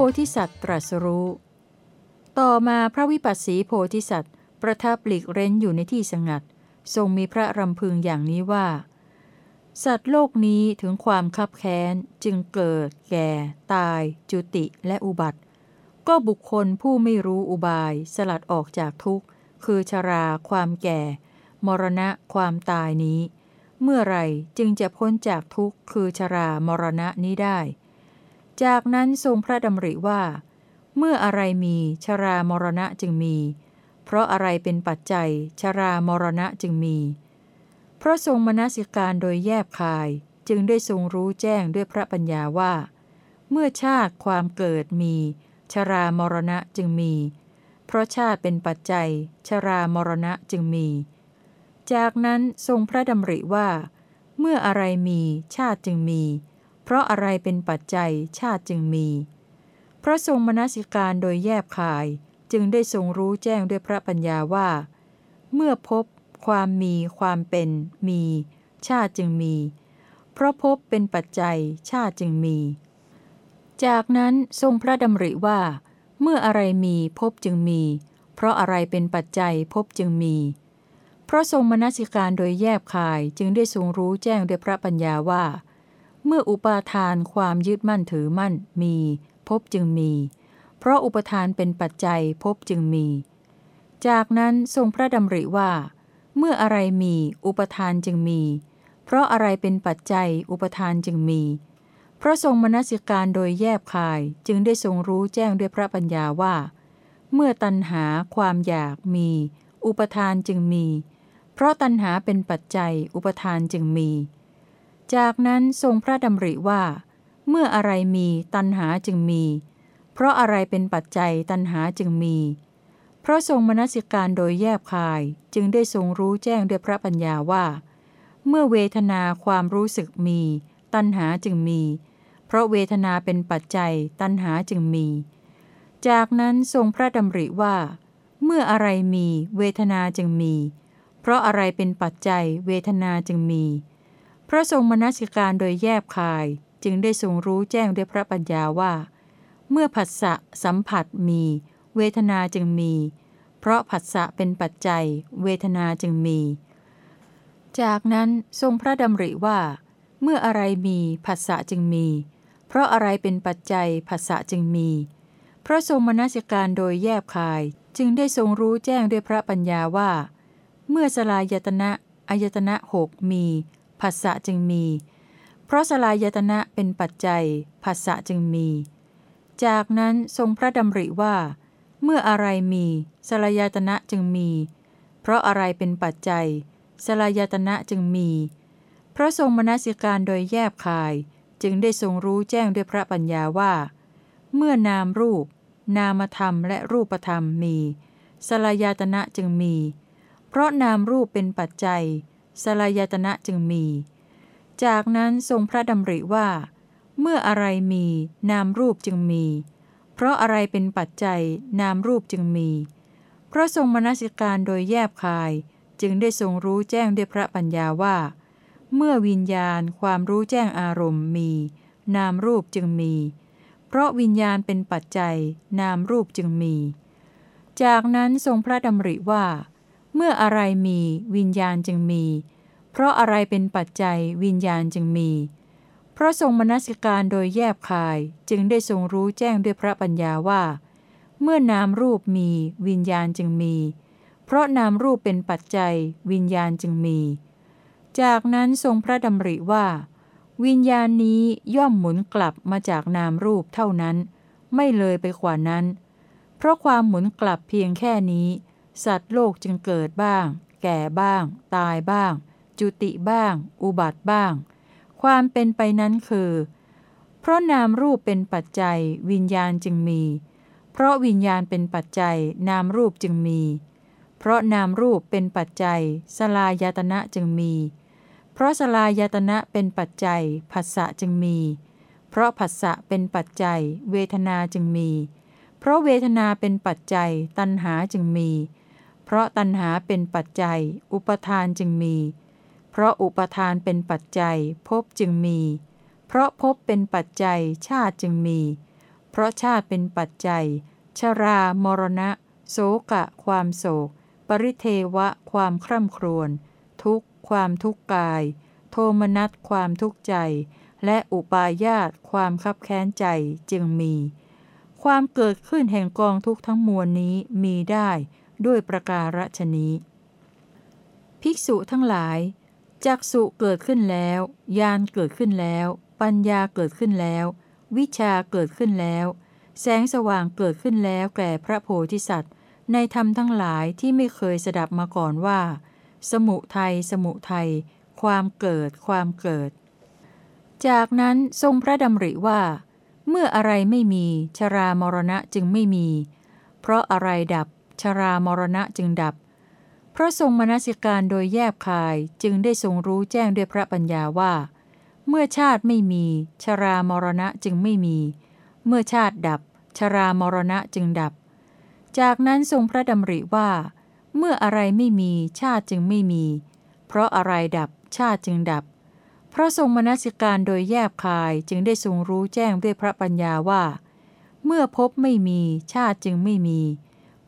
โพธิสัตว์ตรัสรู้ ต่อมาพระวิปัสสีโพธิสัตว์ ประทับหลีกเร้นอยู่ในที่สงัด ทรงมีพระรำพึงอย่างนี้ว่า สัตว์โลกนี้ถึงความคับแค้นจึงเกิด แก่ ตาย จุติและอุบัติ ก็บุคคลผู้ไม่รู้อุบาย สลัดออกจากทุกข์ คือชรา ความแก่ มรณะ ความตายนี้ เมื่อไรจึงจะพ้นจากทุกข์ คือชรามรณะนี้ได้ จากนั้นทรงพระดำริว่า เมื่ออะไรมีชรามรณะจึงมี เพราะอะไรเป็นปัจจัย ชรามรณะจึงมี เพราะทรงมนสิการโดยแยบคายจึงได้ทรงรู้แจ้งด้วยพระปัญญาว่า เมื่อชาติความเกิดมี ชรามรณะจึงมี เพราะชาติเป็นปัจจัย ชรามรณะจึงมี จากนั้นทรงพระดำริว่า เมื่ออะไรมีชาติจึงมี เพราะอะไรเป็นปัจจัยชาติจึงมีเพราะทรงมนสิการโดยแยบคายจึงได้ทรงรู้แจ้งด้วยพระปัญญาว่า เมื่อพบ ความมี ความเป็น มี ชาติจึงมี เพราะพบเป็นปัจจัยชาติจึงมี จากนั้นทรงพระดำริว่า เมื่ออะไรมีพบจึงมี เพราะอะไรเป็นปัจจัยพบจึงมีเพราะทรงมนสิการโดยแยบคายจึงได้ทรงรู้แจ้งด้วยพระปัญญาว่า เมื่ออุปาทานความยึดมั่นถือมั่นมีพบจึงมี เพราะอุปทานเป็นปัจจัยพบจึงมี จากนั้นทรงพระดำริว่า เมื่ออะไรมีอุปทานจึงมี เพราะอะไรเป็นปัจจัยอุปทานจึงมี เพราะทรงมนสิการโดยแยบคายจึงได้ทรงรู้แจ้งด้วยพระปัญญาว่า เมื่อตัณหาความอยากมี อุปทานจึงมี เพราะตัณหาเป็นปัจจัยอุปทานจึงมี จากนั้นทรงพระดำริว่า เมื่ออะไรมีตัณหาจึงมี เพราะอะไรเป็นปัจจัยตัณหาจึงมี เพราะทรงมนสิการโดยแยบคายจึงได้ทรงรู้แจ้งด้วยพระปัญญาว่า เมื่อเวทนาความรู้สึกมี ตัณหาจึงมี เพราะเวทนาเป็นปัจจัยตัณหาจึงมี จากนั้นทรงพระดำริว่า เมื่ออะไรมี เวทนาจึงมี เพราะอะไรเป็นปัจจัยเวทนาจึงมี พระทรงมนสิการโดยแยบคายจึงได้ทรงรู้แจ้งด้วยพระปัญญาว่า เมื่อผัสสะสัมผัสมี เวทนาจึงมี เพราะผัสสะเป็นปัจจัย เวทนาจึงมี จากนั้นทรงพระดำริว่า เมื่ออะไรมีผัสสะจึงมี เพราะอะไรเป็นปัจจัยผัสสะจึงมี พระทรงมนสิการโดยแยบคายจึงได้ทรงรู้แจ้งด้วยพระปัญญาว่า เมื่อสลายตนะอายตนะหกมี ผัสสะจึงมี เพราะสลายตนะเป็นปัจจัยผัสสะจึงมี จากนั้นทรงพระดำริว่า เมื่ออะไรมีสลายตนะจึงมี เพราะอะไรเป็นปัจจัยสลายตนะจึงมีเพราะทรงมนสิการโดยแยบคาย จึงได้ทรงรู้แจ้งด้วยพระปัญญาว่า เมื่อนามรูป นามธรรมและรูปธรรมมีสลายตนะจึงมี เพราะนามรูปเป็นปัจจัย สลายตนะจึงมี จากนั้นทรงพระดำริว่า เมื่ออะไรมีนามรูปจึงมี เพราะอะไรเป็นปัจจัยนามรูปจึงมี เพราะทรงมนสิการโดยแยบคายจึงได้ทรงรู้แจ้งด้วยพระปัญญาว่า เมื่อวิญญาณความรู้แจ้งอารมณ์มี นามรูปจึงมี เพราะวิญญาณเป็นปัจจัย นามรูปจึงมี จากนั้นทรงพระดำริว่า เมื่ออะไรมีวิญญาณจึงมี เพราะอะไรเป็นปัจจัยวิญญาณจึงมี เพราะทรงมนสิการโดยแยบคายจึงได้ทรงรู้แจ้งด้วยพระปัญญาว่า เมื่อนามรูปมีวิญญาณจึงมี เพราะนามรูปเป็นปัจจัยวิญญาณจึงมี จากนั้นทรงพระดำริว่า วิญญาณนี้ย่อมหมุนกลับมาจากนามรูปเท่านั้น ไม่เลยไปกว่านั้น เพราะความหมุนกลับเพียงแค่นี้ สัตว์โลกจึงเกิดบ้าง แก่บ้าง ตายบ้าง จุติบ้าง อุบัติบ้าง ความเป็นไปนั้นคือ เพราะนามรูปเป็นปัจจัย วิญญาณจึงมี เพราะวิญญาณเป็นปัจจัย นามรูปจึงมี เพราะนามรูปเป็นปัจจัย สลายตนะจึงมี เพราะสลายตนะเป็นปัจจัยผัสสะจึงมี เพราะผัสสะเป็นปัจจัย เวทนาจึงมี เพราะเวทนาเป็นปัจจัย ตัณหาจึงมีเพราะตัณหาเป็นปัจจัย อุปทานจึงมี เพราะอุปทานเป็นปัจจัยภพจึงมี เพราะภพเป็นปัจจัยชาติจึงมี เพราะชาติเป็นปัจจัย ชรามรณะโสกะ ความโศก ปริเทวะ ความคร่ำครวญ ทุกข์ ความทุกข์กาย โทมนัส ความทุกข์ใจ และอุปาญาต ความคับแค้นใจจึงมี ความเกิดขึ้นแห่งกองทุกทั้งมวลนี้มีได้ ด้วยประการฉนี้ ภิกษุทั้งหลาย จักสุเกิดขึ้นแล้ว ญาณเกิดขึ้นแล้ว ปัญญาเกิดขึ้นแล้ว วิชาเกิดขึ้นแล้ว แสงสว่างเกิดขึ้นแล้วแก่พระโพธิสัตว์ ในธรรมทั้งหลายที่ไม่เคยสดับมาก่อนว่า สมุทัยสมุทัยความเกิดความเกิด จากนั้นทรงพระดำริว่า เมื่ออะไรไม่มี ชรามรณะจึงไม่มี เพราะอะไรดับ ชรามรณะจึงดับ เพราะทรงมนสิการโดยแยบคายจึงได้ทรงรู้แจ้งด้วยพระปัญญาว่า เมื่อชาติไม่มี ชรามรณะจึงไม่มี เมื่อชาติดับ ชรามรณะจึงดับ จากนั้นทรงพระดำริว่า เมื่ออะไรไม่มีชาติจึงไม่มี เพราะอะไรดับชาติจึงดับ เพราะทรงมนสิการโดยแยบคายจึงได้ทรงรู้แจ้งด้วยพระปัญญาว่าเมื่อพบไม่มีชาติจึงไม่มี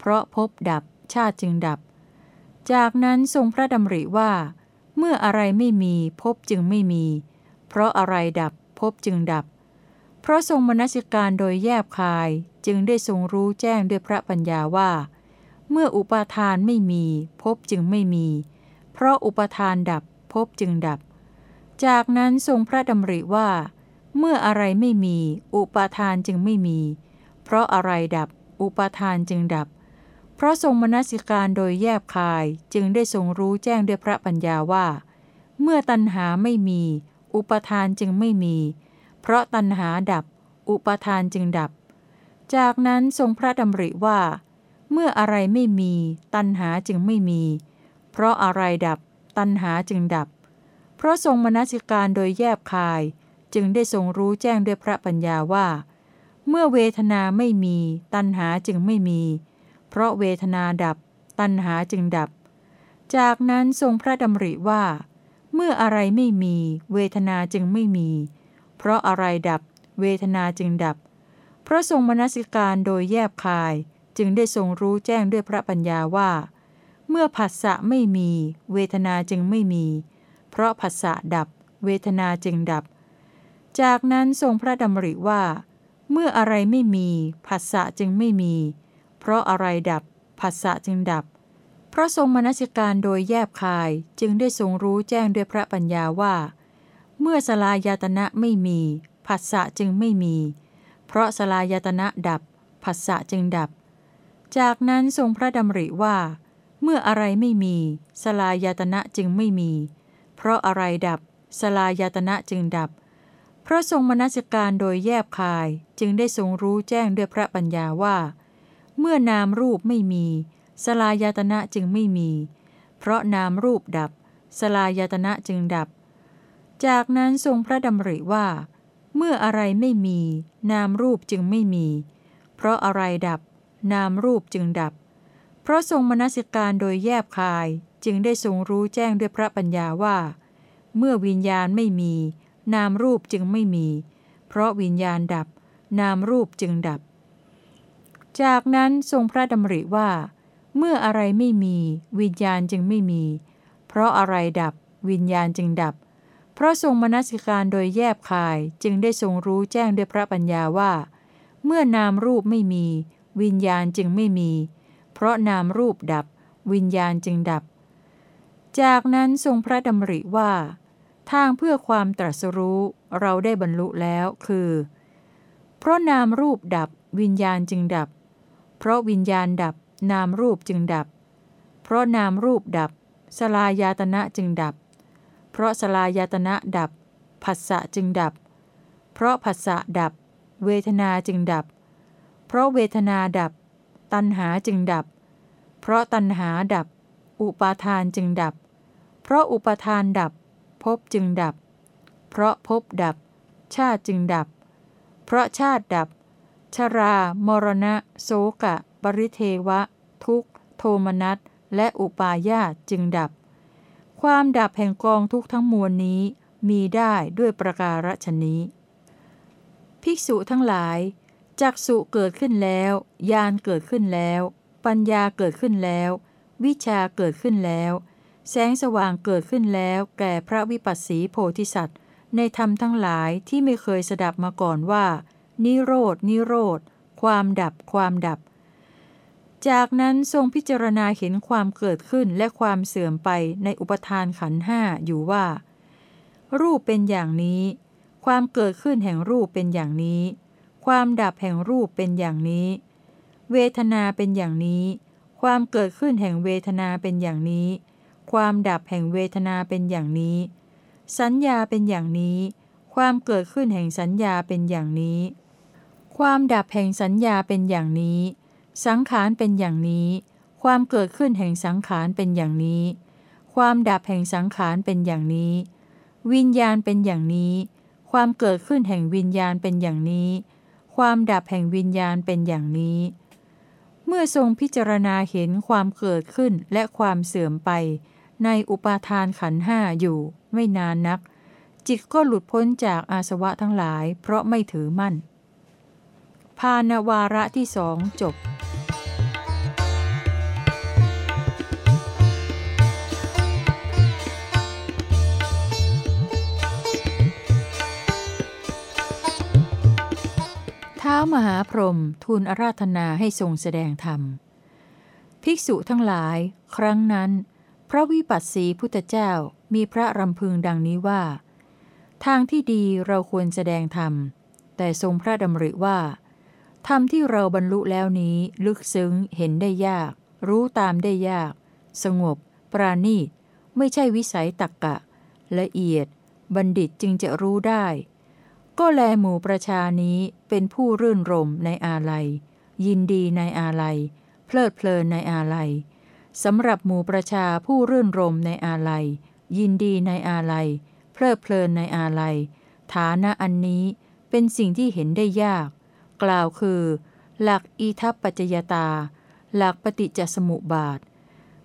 เพราะพบดับชาติจึงดับ จากนั้นทรงพระดำริว่า เมื่ออะไรไม่มีพบจึงไม่มี เพราะอะไรดับพบจึงดับ เพราะทรงมนสิการโดยแยบคายจึงได้ทรงรู้แจ้งด้วยพระปัญญาว่า เมื่ออุปาทานไม่มีพบจึงไม่มี เพราะอุปทานดับพบจึงดับ จากนั้นทรงพระดำริว่า เมื่ออะไรไม่มี อุปาทานจึงไม่มี เพราะอะไรดับ อุปาทานจึงดับ เพราะทรงมนสิการโดยแยบคายจึงได้ทรงรู้แจ้งด้วยพระปัญญาว่า เมื่อตัณหาไม่มี อุปทานจึงไม่มี เพราะตัณหาดับ อุปทานจึงดับ จากนั้นทรงพระดำริว่า เมื่ออะไรไม่มี ตัณหาจึงไม่มี เพราะอะไรดับ ตัณหาจึงดับ เพราะทรงมนสิการโดยแยบคาย จึงได้ทรงรู้แจ้งด้วยพระปัญญาว่า เมื่อเวทนาไม่มี ตัณหาจึงไม่มีเพราะเวทนาดับ ตัณหาจึงดับ จากนั้นทรงพระดำริว่า เมื่ออะไรไม่มี เวทนาจึงไม่มี เพราะอะไรดับ เวทนาจึงดับเพราะทรงมนสิการโดยแยบคายจึงได้ทรงรู้แจ้งด้วยพระปัญญาว่า เมื่อผัสสะไม่มี เวทนาจึงไม่มี เพราะผัสสะดับ เวทนาจึงดับ จากนั้นทรงพระดำริว่า เมื่ออะไรไม่มีผัสสะจึงไม่มี เพราะอะไรดับผัสสะจึงดับ เพราะทรงมนสิการโดยแยบคายจึงได้ทรงรู้แจ้งด้วยพระปัญญาว่า เมื่อสลายตนะไม่มีผัสสะจึงไม่มี เพราะสลายตนะดับผัสสะจึงดับ จากนั้นทรงพระดำริว่า เมื่ออะไรไม่มี สลายตนะจึงไม่มี เพราะอะไรดับ สลายตนะจึงดับ เพราะทรงมนสิการโดยแยบคายจึงได้ทรงรู้แจ้งด้วยพระปัญญาว่า เมื่อนามรูปไม่มี สลายตนะจึงไม่มี เพราะนามรูปดับ สลายตนะจึงดับ จากนั้นทรงพระดำริว่า เมื่ออะไรไม่มี นามรูปจึงไม่มี เพราะอะไรดับ นามรูปจึงดับ เพราะทรงมนสิการโดยแยบคายจึงได้ทรงรู้แจ้งด้วยพระปัญญาว่า เมื่อวิญญาณไม่มี นามรูปจึงไม่มี เพราะวิญญาณดับ นามรูปจึงดับ จากนั้นทรงพระดำริว่า เมื่ออะไรไม่มี วิญญาณจึงไม่มี เพราะอะไรดับ วิญญาณจึงดับ เพราะทรงมนสิการโดยแยบคายจึงได้ทรงรู้แจ้งด้วยพระปัญญาว่า เมื่อนามรูปไม่มี วิญญาณจึงไม่มี เพราะนามรูปดับ วิญญาณจึงดับ จากนั้นทรงพระดำริว่า ทางเพื่อความตรัสรู้เราได้บรรลุแล้วคือ เพราะนามรูปดับวิญญาณจึงดับ เพราะวิญญาณดับนามรูปจึงดับ เพราะนามรูปดับ สลายตนะจึงดับ เพราะสลายตนะดับผัสสะจึงดับ เพราะผัสสะดับ เวทนาจึงดับ เพราะเวทนาดับ ตัณหาจึงดับ เพราะตัณหาดับ อุปาทานจึงดับ เพราะอุปาทานดับภพจึงดับ เพราะภพดับ ชาติจึงดับ เพราะชาติดับ ชรา มรณะ โสกะ ปริเทวะ ทุกขโทมนัส และอุปาญาตจึงดับ ความดับแห่งกองทุกทั้งมวลนี้มีได้ด้วยประการฉนี้ ภิกษุทั้งหลายจักสุเกิดขึ้นแล้ว ญาณเกิดขึ้นแล้ว ปัญญาเกิดขึ้นแล้ว วิชาเกิดขึ้นแล้ว แสงสว่างเกิดขึ้นแล้ว แก่พระวิปัสสีโพธิสัตว์ ในธรรมทั้งหลายที่ไม่เคยสดับมาก่อนว่า นิโรดนิโรธ ความดับ ความดับ จากนั้นทรงพิจารณาเห็นความเกิดขึ้นและความเสื่อมไปในอุปทานขันห้าอยู่ว่า รูปเป็นอย่างนี้ ความเกิดขึ้นแห่งรูปเป็นอย่างนี้ ความดับแห่งรูปเป็นอย่างนี้ เวทนาเป็นอย่างนี้ ความเกิดขึ้นแห่งเวทนาเป็นอย่างนี้ ความดับแห่งเวทนาเป็นอย่างนี้ สัญญาเป็นอย่างนี้ความเกิดขึ้นแห่งสัญญาเป็นอย่างนี้ ความดับแห่งสัญญาเป็นอย่างนี้ สังขารเป็นอย่างนี้ ความเกิดขึ้นแห่งสังขารเป็นอย่างนี้ ความดับแห่งสังขารเป็นอย่างนี้ วิญญาณเป็นอย่างนี้ ความเกิดขึ้นแห่งวิญญาณเป็นอย่างนี้ ความดับแห่งวิญญาณเป็นอย่างนี้ เมื่อทรงพิจารณาเห็นความเกิดขึ้นและความเสื่อมไป ในอุปาทานขันห้าอยู่ ไม่นานนัก จิตก็หลุดพ้นจากอาสวะทั้งหลาย เพราะไม่ถือมั่น ภาณวาระที่สองจบท้าวมหาพรหมทูลอาราธนาให้ทรงแสดงธรรม ภิกษุทั้งหลาย ครั้งนั้น พระวิปัสสีพุทธเจ้ามีพระรำพึงดังนี้ว่า ทางที่ดีเราควรแสดงธรรม แต่ทรงพระดำริว่า ธรรมที่เราบรรลุแล้วนี้ลึกซึ้งเห็นได้ยาก รู้ตามได้ยาก สงบ ปราณีต ไม่ใช่วิสัยตักกะ ละเอียด บัณฑิตจึงจะรู้ได้ ก็แลหมู่ประชานี้เป็นผู้รื่นรมในอาลัย ยินดีในอาลัย เพลิดเพลินในอาลัยสำหรับหมู่ประชาผู้รื่นรมในอาลัย ยินดีในอาลัย เพลิดเพลินในอาลัย ฐานะอันนี้เป็นสิ่งที่เห็นได้ยาก กล่าวคือ หลักอีทัปปัจจยตา หลักปฏิจจสมุปบาท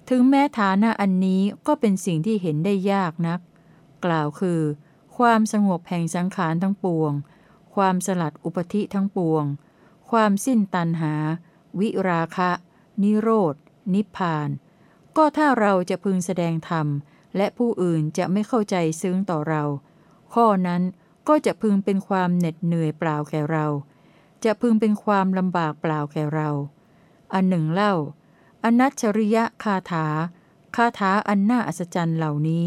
ถึงแม้ฐานะอันนี้ก็เป็นสิ่งที่เห็นได้ยากนัก กล่าวคือ ความสงบแห่งสังขารทั้งปวง ความสลัดอุปธิทั้งปวง ความสิ้นตันหา วิราคะ นิโรธ นิพพาน ก็ถ้าเราจะพึงแสดงธรรม และผู้อื่นจะไม่เข้าใจซึ้งต่อเรา ข้อนั้นก็จะพึงเป็นความเหน็ดเหนื่อยเปล่าแก่เรา จะพึงเป็นความลำบากเปล่าแก่เรา อันหนึ่งเล่า อนัชริยะคาถา คาถาอันน่าอัศจรรย์เหล่านี้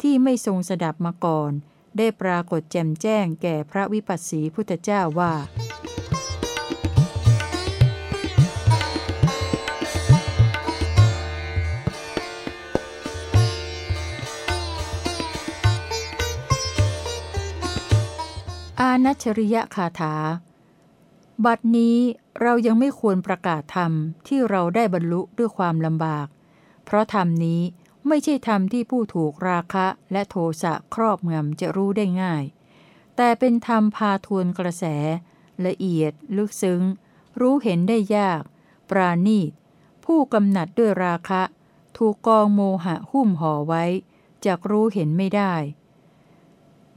ที่ไม่ทรงสดับมาก่อน ได้ปรากฏแจ่มแจ้งแก่พระวิปัสสีพุทธเจ้าว่าอานัชริยะคาถา บัดนี้เรายังไม่ควรประกาศธรรมที่เราได้บรรลุด้วยความลำบาก เพราะธรรมนี้ไม่ใช่ธรรมที่ผู้ถูกราคะและโทสะครอบงำจะรู้ได้ง่าย แต่เป็นธรรมพาทวนกระแส ละเอียด ลึกซึ้ง รู้เห็นได้ยาก ปราณีต ผู้กำหนัดด้วยราคะ ถูกกองโมหะหุ้มห่อไว้จากรู้เห็นไม่ได้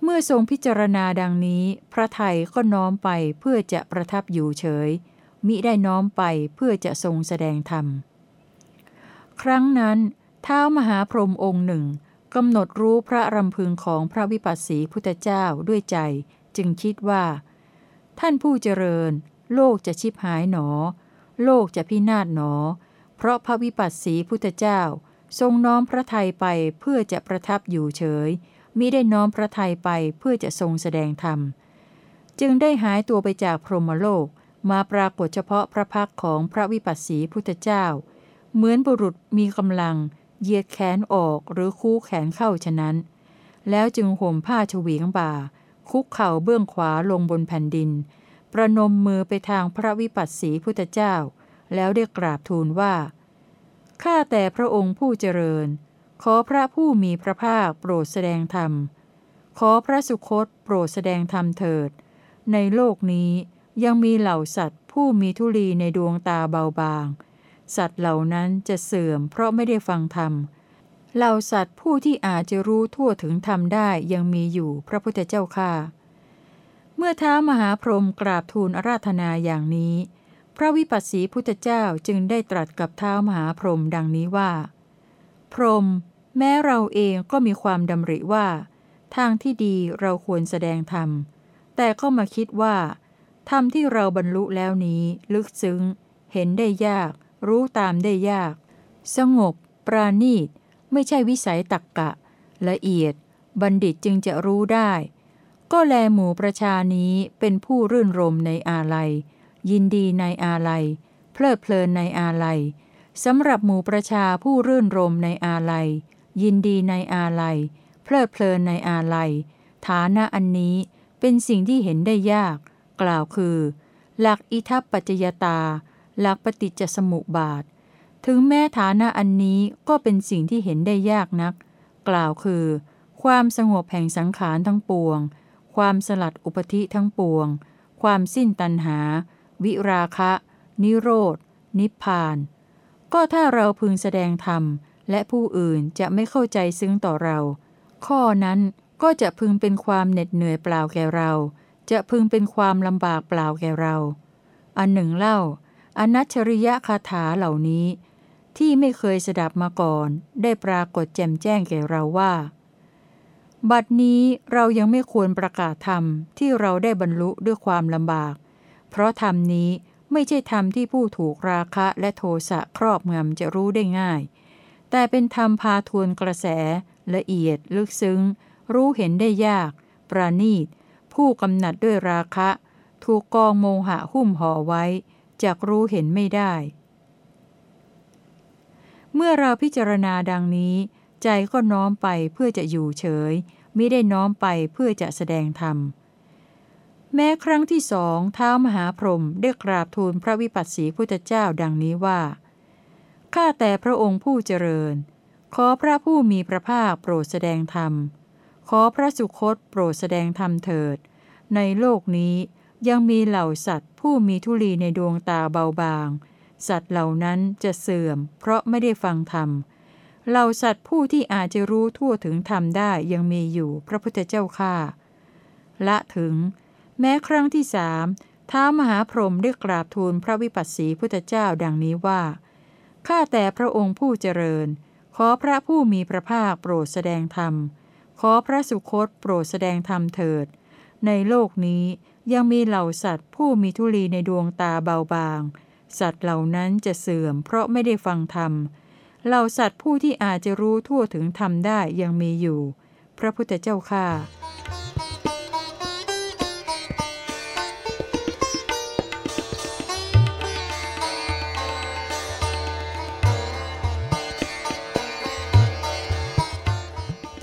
เมื่อทรงพิจารณาดังนี้ พระไทยก็น้อมไปเพื่อจะประทับอยู่เฉย มิได้น้อมไปเพื่อจะทรงแสดงธรรม ครั้งนั้นเท้ามหาพรหมองค์หนึ่งกำหนดรู้พระรำพึงของพระวิปัสสีพุทธเจ้าด้วยใจ จึงคิดว่า ท่านผู้เจริญ โลกจะชิบหายหนอ โลกจะพินาศหนอ เพราะพระวิปัสสีพุทธเจ้า ทรงน้อมพระไทยไปเพื่อจะประทับอยู่เฉย มิได้น้อมพระทัยไปเพื่อจะทรงแสดงธรรม จึงได้หายตัวไปจากพรหมโลกมาปรากฏเฉพาะพระพักของพระวิปัสสีพุทธเจ้า เหมือนบุรุษมีกำลังเหยียดแขนออกหรือคู่แขนเข้าฉะนั้น แล้วจึงห่มผ้าเฉวีงบ่า คุกเข่าเบื้องขวาลงบนแผ่นดิน ประนมมือไปทางพระวิปัสสีพุทธเจ้า แล้วได้กราบทูลว่า ข้าแต่พระองค์ผู้เจริญ ขอพระผู้มีพระภาคโปรดแสดงธรรม ขอพระสุคตโปรดแสดงธรรมเถิด ในโลกนี้ยังมีเหล่าสัตว์ผู้มีทุลีในดวงตาเบาบาง สัตว์เหล่านั้นจะเสื่อมเพราะไม่ได้ฟังธรรม เหล่าสัตว์ผู้ที่อาจจะรู้ทั่วถึงธรรมได้ยังมีอยู่พระพุทธเจ้าค่าเมื่อเท้ามหาพรหมกราบทูลอาราธนาอย่างนี้ พระวิปัสสีพุทธเจ้าจึงได้ตรัสกับเท้ามหาพรหมดังนี้ว่า พรหม แม้เราเองก็มีความดำริว่า ทางที่ดีเราควรแสดงธรรม แต่ก็มาคิดว่า ธรรมที่เราบรรลุแล้วนี้ ลึกซึ้ง เห็นได้ยาก รู้ตามได้ยาก สงบ ปราณีต ไม่ใช่วิสัยตักกะ ละเอียด บัณฑิตจึงจะรู้ได้ ก็แลหมู่ประชานี้เป็นผู้รื่นรมในอาลัย ยินดีในอาลัย เพลิดเพลินในอาลัยสำหรับหมู่ประชาผู้รื่นรมในอาลัย ยินดีในอาลัย เพลิดเพลินในอาลัย ฐานะอันนี้เป็นสิ่งที่เห็นได้ยาก กล่าวคือ หลักอิทัปปัจจยตา หลักปฏิจจสมุปบาท ถึงแม้ฐานะอันนี้ก็เป็นสิ่งที่เห็นได้ยากนัก กล่าวคือ ความสงบแห่งสังขารทั้งปวง ความสลัดอุปธิทั้งปวง ความสิ้นตัณหา วิราคะ นิโรธ นิพพาน ก็ถ้าเราพึงแสดงธรรม และผู้อื่นจะไม่เข้าใจซึ้งต่อเรา ข้อนั้นก็จะพึงเป็นความเหน็ดเหนื่อยเปล่าแก่เรา จะพึงเป็นความลำบากเปล่าแก่เรา อันหนึ่งเล่า อนัชริยะคาถาเหล่านี้ ที่ไม่เคยสดับมาก่อน ได้ปรากฏแจ่มแจ้งแก่เราว่า บัดนี้เรายังไม่ควรประกาศธรรมที่เราได้บรรลุด้วยความลำบาก เพราะธรรมนี้ไม่ใช่ธรรมที่ผู้ถูกราคะและโทสะครอบงำจะรู้ได้ง่าย แต่เป็นธรรมพาทวนกระแส ละเอียดลึกซึ้ง รู้เห็นได้ยาก ประณีต ผู้กำหนัดด้วยราคะ ถูกกองโมหะหุ้มห่อไว้จากรู้เห็นไม่ได้ เมื่อเราพิจารณาดังนี้ ใจก็น้อมไปเพื่อจะอยู่เฉยไม่ได้น้อมไปเพื่อจะแสดงธรรม แม้ครั้งที่สองเท้ามหาพรหมได้กราบทูลพระวิปัสสีพุทธเจ้าดังนี้ว่า ข้าแต่พระองค์ผู้เจริญ ขอพระผู้มีพระภาคโปรดแสดงธรรม ขอพระสุคตโปรดแสดงธรรมเถิด ในโลกนี้ยังมีเหล่าสัตว์ ผู้มีทุลีในดวงตาเบาบาง สัตว์เหล่านั้นจะเสื่อม เพราะไม่ได้ฟังธรรม เหล่าสัตว์ผู้ที่อาจจะรู้ทั่วถึงธรรมได้ยังมีอยู่พระพุทธเจ้าข้าละถึง แม้ครั้งที่สามท้ามหาพรหมได้กราบทูลพระวิปัสสีพุทธเจ้าดังนี้ว่า ข้าแต่พระองค์ผู้เจริญ ขอพระผู้มีพระภาคโปรดแสดงธรรม ขอพระสุคตโปรดแสดงธรรมเถิด ในโลกนี้ยังมีเหล่าสัตว์ผู้มีทุลีในดวงตาเบาบาง สัตว์เหล่านั้นจะเสื่อมเพราะไม่ได้ฟังธรรม เหล่าสัตว์ผู้ที่อาจจะรู้ทั่วถึงธรรมได้ยังมีอยู่ พระพุทธเจ้าข้า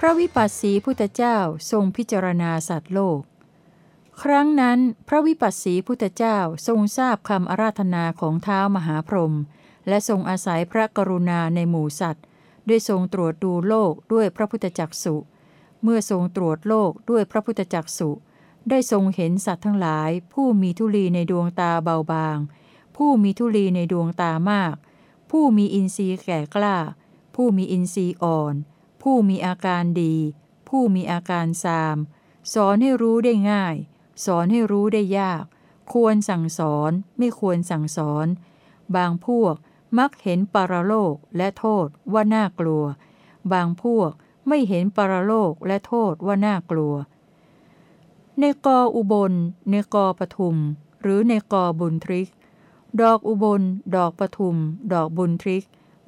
พระวิปัสสีพุทธเจ้าทรงพิจารณาสัตว์โลก ครั้งนั้นพระวิปัสสีพุทธเจ้าทรงทราบคำอาราธนาของเท้ามหาพรหมและทรงอาศัยพระกรุณาในหมู่สัตว์ด้วยทรงตรวจดูโลกด้วยพระพุทธจักสุเมื่อทรงตรวจโลกด้วยพระพุทธจักสุได้ทรงเห็นสัตว์ทั้งหลาย ผู้มีทุลีในดวงตาเบาบาง ผู้มีทุลีในดวงตามาก ผู้มีอินทรีย์แก่กล้า ผู้มีอินทรีย์อ่อน ผู้มีอาการดี ผู้มีอาการซาม สอนให้รู้ได้ง่าย สอนให้รู้ได้ยาก ควรสั่งสอนไม่ควรสั่งสอน บางพวกมักเห็นปรโลกและโทษว่าน่ากลัว บางพวกไม่เห็นปรโลกและโทษว่าน่ากลัว ในกออุบล ในกอปทุม หรือในกอบุญทริก ดอกอุบล ดอกปทุม ดอกบุญทริก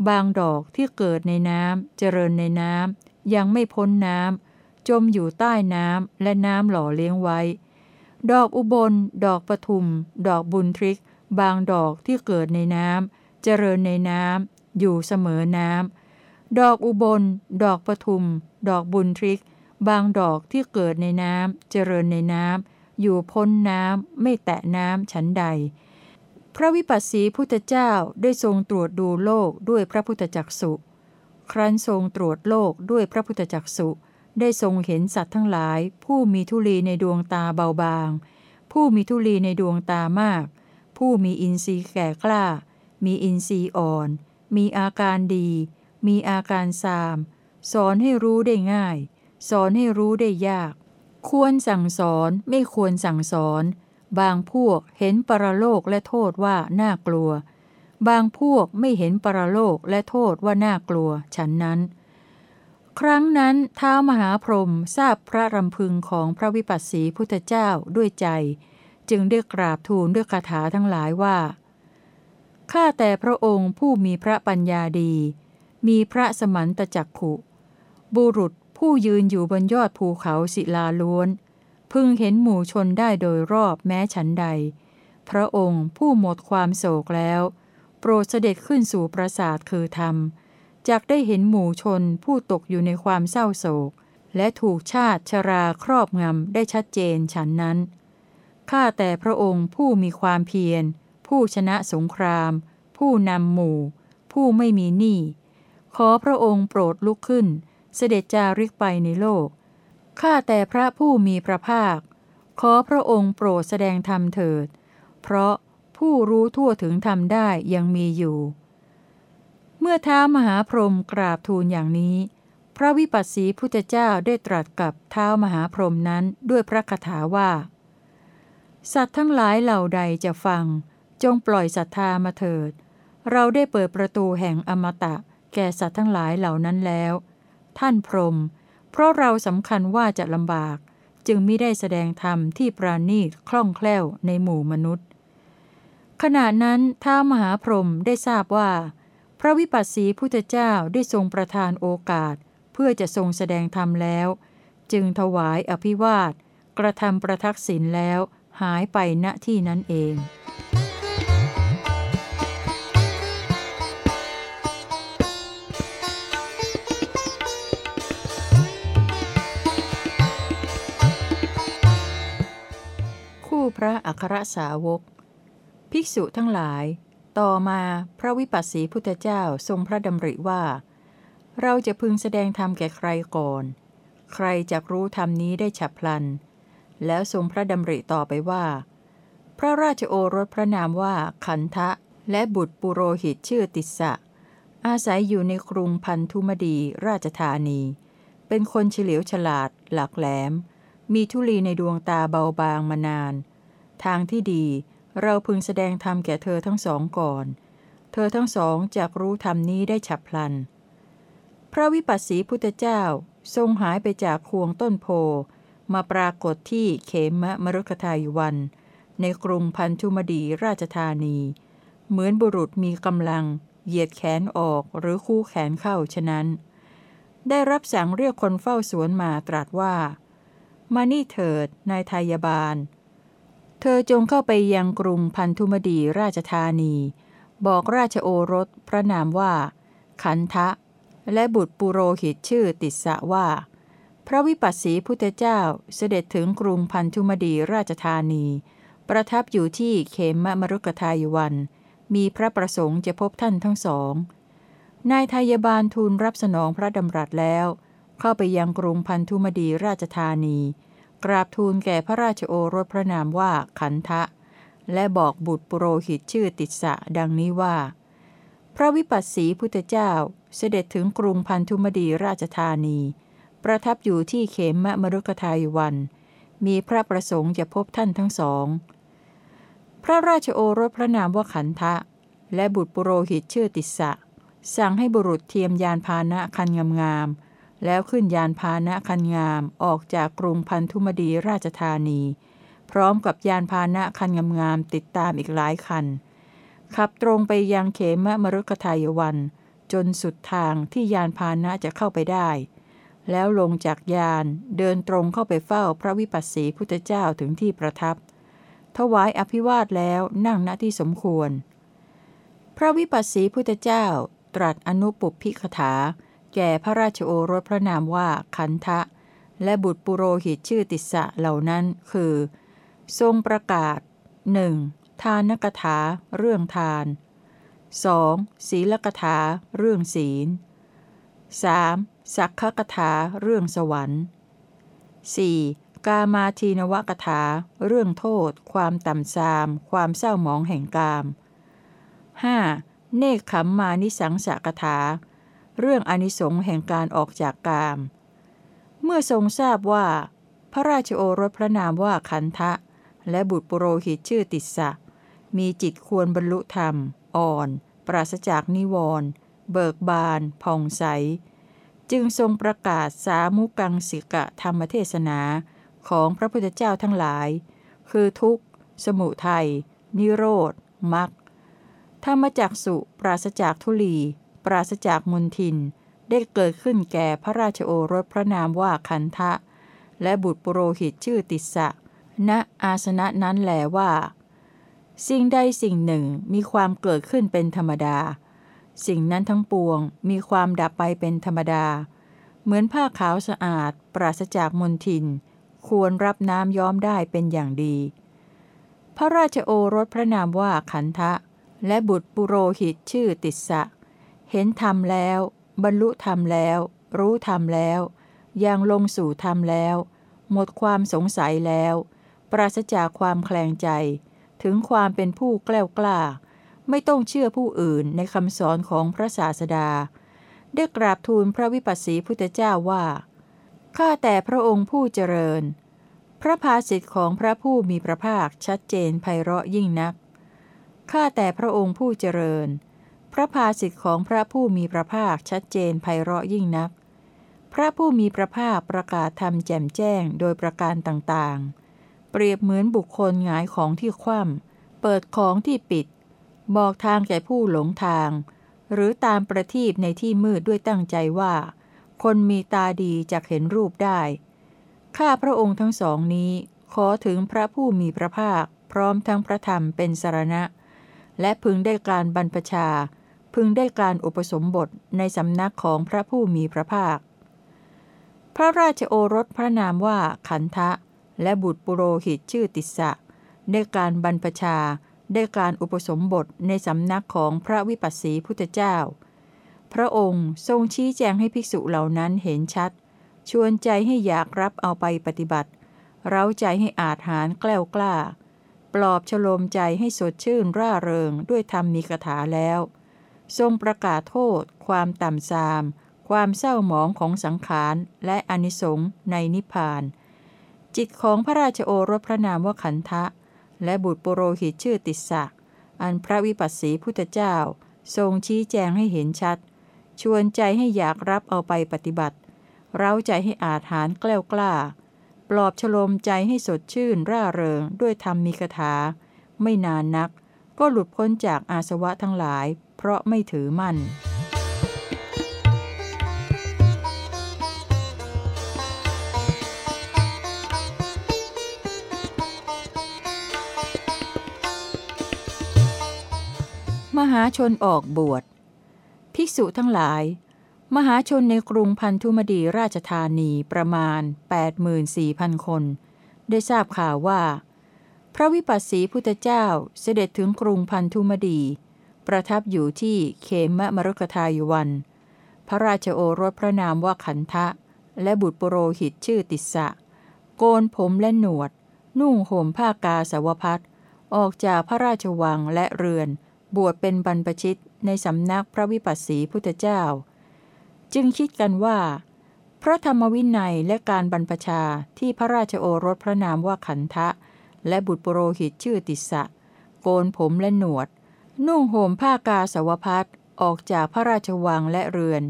บางดอกที่เกิดในน้ำเจริญในน้ำยังไม่พ้นน้ำจมอยู่ใต้น้ำและน้ำหล่อเลี้ยงไว้ ดอกอุบล ดอกปทุม ดอกบุญทริก บางดอกที่เกิดในน้ำเจริญในน้ำอยู่เสมอน้ำดอกอุบล ดอกปทุม ดอกบุญทริก บางดอกที่เกิดในน้ำเจริญในน้ำอยู่พ้นน้ำไม่แตะน้ำฉันใด พระวิปัสสีพุทธเจ้าได้ทรงตรวจดูโลกด้วยพระพุทธจักสุครั้นทรงตรวจโลกด้วยพระพุทธจักสุได้ทรงเห็นสัตว์ทั้งหลาย ผู้มีทุลีในดวงตาเบาบาง ผู้มีทุลีในดวงตามาก ผู้มีอินทรีย์แก่กล้า มีอินทรีย์อ่อน มีอาการดี มีอาการซาม สอนให้รู้ได้ง่าย สอนให้รู้ได้ยาก ควรสั่งสอนไม่ควรสั่งสอน บางพวกเห็นปรโลกและโทษว่าน่ากลัว บางพวกไม่เห็นปรโลกและโทษว่าน่ากลัว ฉันนั้น ครั้งนั้นท้ามหาพรหมทราบพระรำพึงของพระวิปัสสีพุทธเจ้าด้วยใจ จึงได้กราบทูลด้วยคาถาทั้งหลายว่า ข้าแต่พระองค์ผู้มีพระปัญญาดี มีพระสมันตจักขุ บุรุษผู้ยืนอยู่บนยอดภูเขาศิลาล้วน พึงเห็นหมู่ชนได้โดยรอบแม้ฉันใด พระองค์ผู้หมดความโศกแล้ว โปรดเสด็จขึ้นสู่ปราสาทคือธรรมจากได้เห็นหมู่ชนผู้ตกอยู่ในความเศร้าโศก และถูกชาติชราครอบงำได้ชัดเจนฉันนั้น ข้าแต่พระองค์ผู้มีความเพียร ผู้ชนะสงคราม ผู้นำหมู่ ผู้ไม่มีหนี้ ขอพระองค์โปรดลุกขึ้น เสด็จจาริกไปในโลก ข้าแต่พระผู้มีพระภาค ขอพระองค์โปรดแสดงธรรมเถิด เพราะผู้รู้ทั่วถึงธรรมได้ยังมีอยู่ เมื่อท้ามหาพรหมกราบทูลอย่างนี้ พระวิปัสสีพุทธเจ้าได้ตรัสกับเท้ามหาพรหมนั้นด้วยพระคาถาว่า สัตว์ทั้งหลายเหล่าใดจะฟัง จงปล่อยศรัทธามาเถิด เราได้เปิดประตูแห่งอมตะ แก่สัตว์ทั้งหลายเหล่านั้นแล้ว ท่านพรหม เพราะเราสำคัญว่าจะลำบาก จึงไม่ได้แสดงธรรมที่ปราณีตคล่องแคล่วในหมู่มนุษย์ ขณะนั้นท้ามหาพรหมได้ทราบว่า พระวิปัสสีพุทธเจ้าได้ทรงประทานโอกาส เพื่อจะทรงแสดงธรรมแล้ว จึงถวายอภิวาท กระทำประทักษิณแล้วหายไปณที่นั้นเอง ระอัครสาวก ภิกษุทั้งหลาย ต่อมาพระวิปัสสีพุทธเจ้าทรงพระดำริว่า เราจะพึงแสดงธรรมแก่ใครก่อน ใครจะรู้ธรรมนี้ได้ฉับพลัน แล้วทรงพระดำริต่อไปว่า พระราชโอรสพระนามว่าขันทะและบุตรปุโรหิตชื่อติสสะอาศัยอยู่ในกรุงพันธุมดีราชธานี เป็นคนเฉลียวฉลาด หลักแหลม มีทุลีในดวงตาเบาบางมานาน ทางที่ดี เราพึงแสดงธรรมแก่เธอทั้งสองก่อน เธอทั้งสองจะรู้ธรรมนี้ได้ฉับพลัน พระวิปัสสีพุทธเจ้าทรงหายไปจากควงต้นโพ มาปรากฏที่เขมะมรุกทายวัน ในกรุงพันธุมดีราชธานี เหมือนบุรุษมีกำลัง เหยียดแขนออกหรือคู่แขนเข้าฉะนั้น ได้รับสั่งเรียกคนเฝ้าสวนมาตรัสว่า มานี่เถิดนายทายบาล เธอจงเข้าไปยังกรุงพันธุมดีราชธานี บอกราชโอรสพระนามว่า ขันทะ และบุตรปุโรหิตชื่อติสสะว่า พระวิปัสสีพุทธเจ้าเสด็จถึงกรุงพันธุมดีราชธานี ประทับอยู่ที่เขมมรุกทายวัน มีพระประสงค์จะพบท่านทั้งสอง นายทายบาลทูลรับสนองพระดำรัสแล้ว เข้าไปยังกรุงพันธุมดีราชธานี กราบทูลแก่พระราชโอรสพระนามว่าขันทะ และบอกบุตรปุโรหิตชื่อติสสะดังนี้ว่า พระวิปัสสีพุทธเจ้าเสด็จถึงกรุงพันธุมดีราชธานี ประทับอยู่ที่เขมมะมรุกทายวัน มีพระประสงค์จะพบท่านทั้งสอง พระราชโอรสพระนามว่าขันทะ และบุตรปุโรหิตชื่อติสสะสั่งให้บุรุษเทียมยานพาหนะคันงามๆ แล้วขึ้นยานพาหนะคันงามออกจากกรุงพันธุมดีราชธานี พร้อมกับยานพาหนะคันงามๆติดตามอีกหลายคัน ขับตรงไปยังเขมมรุกทายวัน จนสุดทางที่ยานพาหนะจะเข้าไปได้ แล้วลงจากยานเดินตรงเข้าไปเฝ้าพระวิปัสสีพุทธเจ้าถึงที่ประทับ ถวายอภิวาทแล้วนั่งณที่สมควร พระวิปัสสีพุทธเจ้าตรัสอนุปุพพิคถา แก่พระราชโอรสพระนามว่าขันทะ และบุตรปุโรหิตชื่อติสะเหล่านั้นคือ ทรงประกาศ 1. ทานกถา เรื่องทาน 2. ศีลกถา เรื่องศีล 3. สักขกถา เรื่องสวรรค์ 4. กามาทีนวกถา เรื่องโทษ ความต่ำทราม ความเศร้าหมองแห่งกาม 5. เนคขมมานิสังสกถา เรื่องอนิสงส์แห่งการออกจากกาม เมื่อทรงทราบว่า พระราชโอรสพระนามว่าขันทะ และบุตรปุโรหิตชื่อติสสะ มีจิตควรบรรลุธรรม อ่อน ปราศจากนิวรณ์เบิกบาน ผ่องใส จึงทรงประกาศสามุกังสิกะธรรมเทศนาของพระพุทธเจ้าทั้งหลาย คือทุกข์ สมุทัย นิโรธมรรคธรรมจักสุปราศจากทุลี ปราศจากมนทิน ได้เกิดขึ้นแก่พระราชโอรสพระนามว่าคันทะ และบุตรปุโรหิตชื่อติสสะณอาสนะนั้นแหลว่า สิ่งใดสิ่งหนึ่งมีความเกิดขึ้นเป็นธรรมดา สิ่งนั้นทั้งปวงมีความดับไปเป็นธรรมดา เหมือนผ้าขาวสะอาด ปราศจากมลทิน ควรรับน้ำย้อมได้เป็นอย่างดี พระราชโอรสพระนามว่าขันทะ และบุตรปุโรหิตชื่อติสสะ เห็นธรรมแล้ว บรรลุธรรมแล้ว รู้ธรรมแล้วยังลงสู่ธรรมแล้ว หมดความสงสัยแล้ว ปราศจากความแคลงใจ ถึงความเป็นผู้แกล้วกล้า ไม่ต้องเชื่อผู้อื่นในคำสอนของพระศาสดา ได้กราบทูลพระวิปัสสีพุทธเจ้าว่า ข้าแต่พระองค์ผู้เจริญ พระภาสิทธิ์ของพระผู้มีพระภาคชัดเจนไพเราะยิ่งนัก ข้าแต่พระองค์ผู้เจริญ พระภาสิทธิ์ของพระผู้มีพระภาคชัดเจนไพเราะยิ่งนัก พระผู้มีพระภาคประกาศธรรมแจ่มแจ้งโดยประการต่างๆ เปรียบเหมือนบุคคลหงายของที่คว่ำเปิดของที่ปิด บอกทางแก่ผู้หลงทาง หรือตามประทีปในที่มืดด้วยตั้งใจว่า คนมีตาดีจะเห็นรูปได้ ข้าพระองค์ทั้งสองนี้ ขอถึงพระผู้มีพระภาค พร้อมทั้งพระธรรมเป็นสารณะ และพึงได้การบรรพชา พึงได้การอุปสมบทในสำนักของพระผู้มีพระภาค พระราชโอรสพระนามว่าขันทะ และบุตรปุโรหิตชื่อติสสะ ได้การบรรพชา ได้การอุปสมบทในสำนักของพระวิปัสสีพุทธเจ้า พระองค์ทรงชี้แจงให้ภิกษุเหล่านั้นเห็นชัด ชวนใจให้อยากรับเอาไปปฏิบัติ เร้าใจให้อาจหารแกล้วกล้า ปลอบฉโลมใจให้สดชื่นร่าเริงด้วยธรรมมีคาถาแล้ว ทรงประกาศโทษ ความต่ำทราม ความเศร้าหมองของสังขาร และอนิสงส์ในนิพพาน จิตของพระราชโอรสพระนามว่าขันทะ และบุตรปุโรหิตชื่อติสสะ อันพระวิปัสสีพุทธเจ้า ทรงชี้แจงให้เห็นชัด ชวนใจให้อยากรับเอาไปปฏิบัติ เร้าใจให้อาจหารแกล้วกล้า ปลอบฉโลมใจให้สดชื่นร่าเริงด้วยธรรมมีคาถา ไม่นานนัก ก็หลุดพ้นจากอาสวะทั้งหลาย เพราะไม่ถือมั่น มหาชนออกบวช ภิกษุทั้งหลาย มหาชนในกรุงพันธุมดีราชธานีประมาณ 84,000 คน ได้ทราบข่าวว่า พระวิปัสสีพุทธเจ้าเสด็จถึงกรุงพันธุมดี ประทับอยู่ที่เขมมรุกทายวัน พระราชโอรสพระนามว่าขันทะ และบุตรปุโรหิตชื่อติสสะ โกนผมและหนวด นุ่งห่มผ้ากาสาวพัดออกจากพระราชวังและเรือน บวชเป็นบรรพชิตในสำนักพระวิปัสสีพุทธเจ้า จึงคิดกันว่า พระธรรมวินัยและการบรรพชาที่พระราชโอรสพระนามว่าขันทะ และบุตรปุโรหิตชื่อติสสะ โกนผมและหนวด นุ่งห่มผ้ากาสาวพัดออกจากพระราชวังและเรือน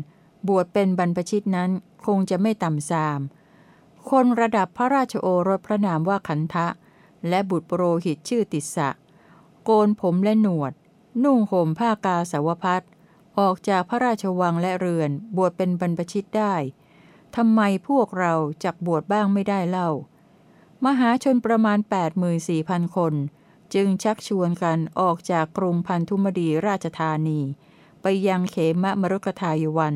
บวชเป็นบรรพชิตนั้นคงจะไม่ต่ำซาม คนระดับพระราชโอรสพระนามว่าขันทะ และบุตรปุโรหิตชื่อติสสะโกนผมและหนวด นุ่งห่มผ้ากาสาวพัดออกจากพระราชวังและเรือน บวชเป็นบรรพชิตได้ทำไมพวกเราจักบวชบ้างไม่ได้เล่า มหาชนประมาณ 84,000 คน จึงชักชวนกันออกจากกรุงพันธุมดีราชธานี ไปยังเขมะมรุกทายวัน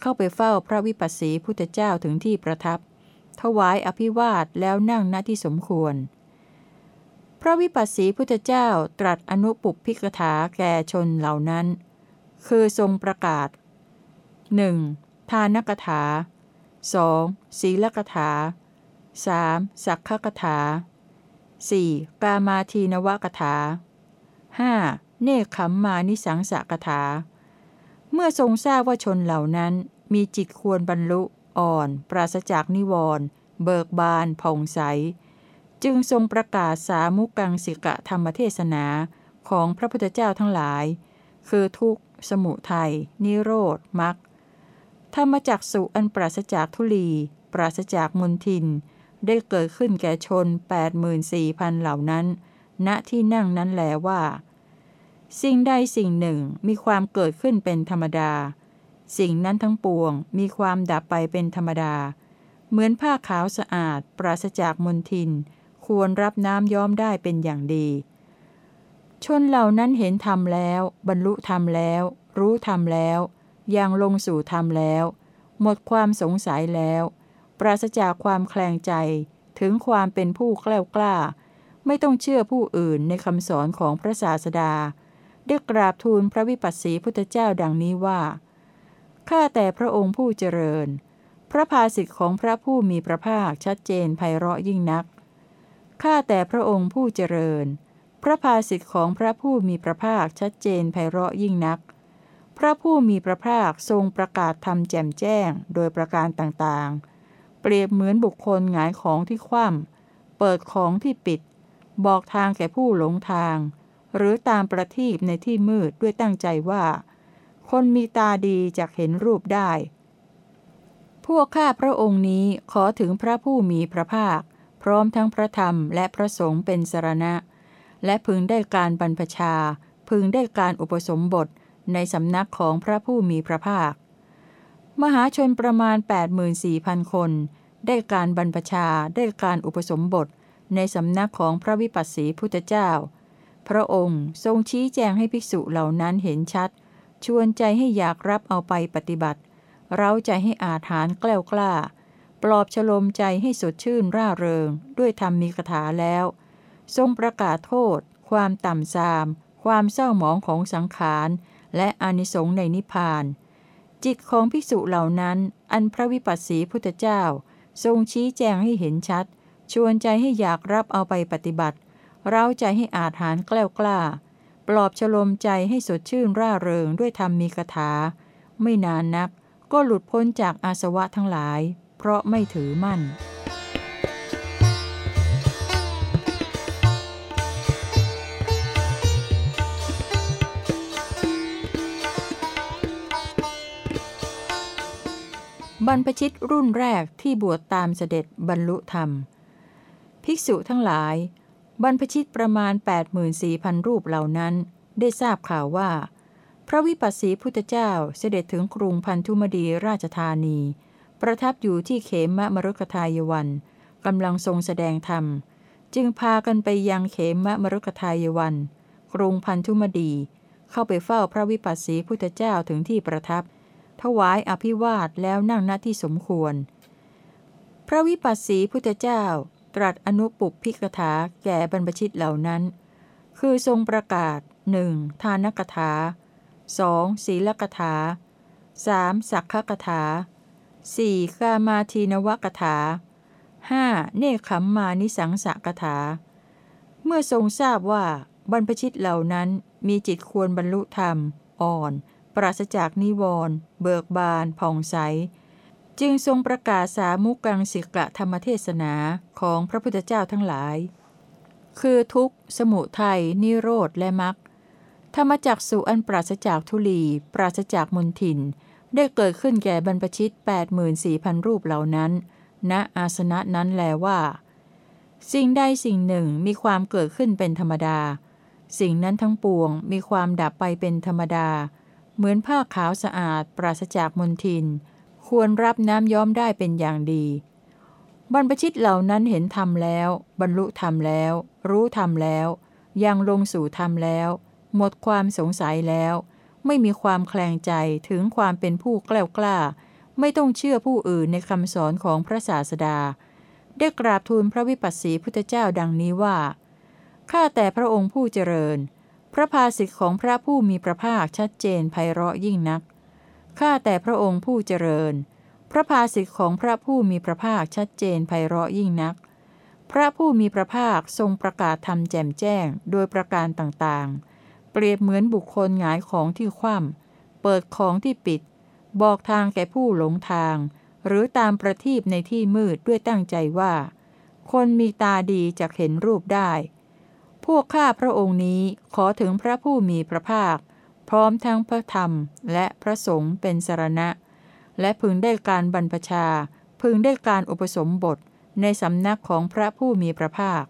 เข้าไปเฝ้าพระวิปัสสีพุทธเจ้าถึงที่ประทับ ถวายอภิวาทแล้วนั่งณที่สมควร พระวิปัสสีพุทธเจ้าตรัสอนุปุปพิกถาแก่ชนเหล่านั้น คือทรงประกาศ 1. ทานกถา 2. ศีลกถา 3. สักขกถา 4. กามาทีนวกถา 5. เนคขมมานิสังสกถา เมื่อทรงทราบว่าชนเหล่านั้น มีจิตควรบรรลุอ่อน ปราศจากนิวรณ์เบิกบานผ่องใส จึงทรงประกาศสามุกังสิกะธรรมเทศนาของพระพุทธเจ้าทั้งหลาย คือทุกสมุทัยนิโรธมรรคธรรมจักสุอันปราศจากทุลี ปราศจากมนทิน ได้เกิดขึ้นแก่ชน 84,000 เหล่านั้น ณที่นั่งนั้นแลว่า สิ่งใดสิ่งหนึ่งมีความเกิดขึ้นเป็นธรรมดา สิ่งนั้นทั้งปวงมีความดับไปเป็นธรรมดา เหมือนผ้าขาวสะอาด ปราศจากมนทิน ควรรับน้ำย้อมได้เป็นอย่างดี ชนเหล่านั้นเห็นธรรมแล้ว บรรลุธรรมแล้ว รู้ธรรมแล้วยังลงสู่ธรรมแล้ว หมดความสงสัยแล้ว ปราศจากความแคลงใจถึงความเป็นผู้แกล้วกล้า ไม่ต้องเชื่อผู้อื่นในคำสอนของพระศาสดา ได้กราบทูลพระวิปัสสีพุทธเจ้าดังนี้ว่า ข้าแต่พระองค์ผู้เจริญ พระภาสิทธิของพระผู้มีพระภาคชัดเจนไพเราะยิ่งนัก ข้าแต่พระองค์ผู้เจริญ พระภาสิทธิของพระผู้มีพระภาคชัดเจนไพเราะยิ่งนัก พระผู้มีพระภาคทรงประกาศธรรมแจ่มแจ้งโดยประการต่างๆ เปรียบเหมือนบุคคลหงายของที่คว่ำเปิดของที่ปิด บอกทางแก่ผู้หลงทาง หรือตามประทีปในที่มืดด้วยตั้งใจว่า คนมีตาดีจะเห็นรูปได้ พวกข้าพระองค์นี้ขอถึงพระผู้มีพระภาค พร้อมทั้งพระธรรมและพระสงฆ์เป็นสรณะ และพึงได้การบรรพชา พึงได้การอุปสมบทในสำนักของพระผู้มีพระภาค มหาชนประมาณ 84,000 คน ได้การบรรพชาได้การอุปสมบทในสำนักของพระวิปัสสีพุทธเจ้า พระองค์ทรงชี้แจงให้ภิกษุเหล่านั้นเห็นชัด ชวนใจให้อยากรับเอาไปปฏิบัติ เร้าใจให้อาถานแกล้วกล้า ปลอบฉลมใจให้สดชื่นร่าเริง ด้วยธรรมมีคาถาแล้ว ทรงประกาศโทษ ความต่ำทราม ความเศร้าหมองของสังขาร และอนิสงส์ในนิพพาน จิตของภิกษุเหล่านั้น อันพระวิปัสสีพุทธเจ้า ทรงชี้แจงให้เห็นชัด ชวนใจให้อยากรับเอาไปปฏิบัติเร้าใจให้อาหารแกล้วกล้า ปลอบฉลมใจให้สดชื่นร่าเริงด้วยธรรมมีคาถา ไม่นานนัก ก็หลุดพ้นจากอาสวะทั้งหลาย เพราะไม่ถือมั่น บรรพชิตรุ่นแรกที่บวชตามเสด็จบรรลุธรรม ภิกษุทั้งหลาย บรรพชิตประมาณ 84,000 รูปเหล่านั้น ได้ทราบข่าวว่า พระวิปัสสีพุทธเจ้าเสด็จถึงกรุงพันธุมดีราชธานี ประทับอยู่ที่เขมมะมรุกทายวันกำลังทรงแสดงธรรม จึงพากันไปยังเขมมะมรุกทายวัน กรุงพันธุมดี เข้าไปเฝ้าพระวิปัสสีพุทธเจ้าถึงที่ประทับ วายอภิวาทแล้วนั่งณที่สมควร พระวิปัสสีพุทธเจ้าตรัสอนุปุพิกถาแก่บรรพชิตเหล่านั้น คือทรงประกาศหนึ่งทานกถาสองศีลกถาสามสักขกถาสี่กามาทีนวกถาห้าเนคขมมานิสังสกถา เมื่อทรงทราบว่าบรรพชิตเหล่านั้นมีจิตควรบรรลุธรรม อ่อน ปราศจากนิวรณ์เบิกบานผ่องใส จึงทรงประกาศสามุกังสิกะธรรมเทศนาของพระพุทธเจ้าทั้งหลาย คือทุกข์สมุทัยนิโรธและมรรคธรรมจักสุอันปราศจากทุลี ปราศจากมนทิน ได้เกิดขึ้นแก่บรรพชิต 84,000 รูปเหล่านั้นณอาสนะนั้นแลว่า สิ่งใดสิ่งหนึ่งมีความเกิดขึ้นเป็นธรรมดา สิ่งนั้นทั้งปวงมีความดับไปเป็นธรรมดา เหมือนผ้าขาวสะอาดปราศจากมนทิน ควรรับน้ำย้อมได้เป็นอย่างดี บรรพชิตเหล่านั้นเห็นธรรมแล้ว บรรลุธรรมแล้ว รู้ธรรมแล้ว ยังลงสู่ธรรมแล้ว หมดความสงสัยแล้ว ไม่มีความแคลงใจถึงความเป็นผู้กล้ากล้า ไม่ต้องเชื่อผู้อื่นในคำสอนของพระศาสดา ได้กราบทูลพระวิปัสสีพุทธเจ้าดังนี้ว่าข้าแต่พระองค์ผู้เจริญ พระภาสิทธิของพระผู้มีพระภาคชัดเจนไพเราะยิ่งนัก ข้าแต่พระองค์ผู้เจริญ พระภาสิทธิของพระผู้มีพระภาคชัดเจนไพเราะยิ่งนัก พระผู้มีพระภาคทรงประกาศธรรมแจ่มแจ้งโดยประการต่างๆ เปรียบเหมือนบุคคลหงายของที่คว่ำเปิดของที่ปิด บอกทางแก่ผู้หลงทาง หรือตามประทีปในที่มืดด้วยตั้งใจว่า คนมีตาดีจะเห็นรูปได้ พวกข้าพระองค์นี้ขอถึงพระผู้มีพระภาค พร้อมทั้งพระธรรมและพระสงฆ์เป็นสรณะ และพึงได้การบรรพชา พึงได้การอุปสมบทในสำนักของพระผู้มีพระภาค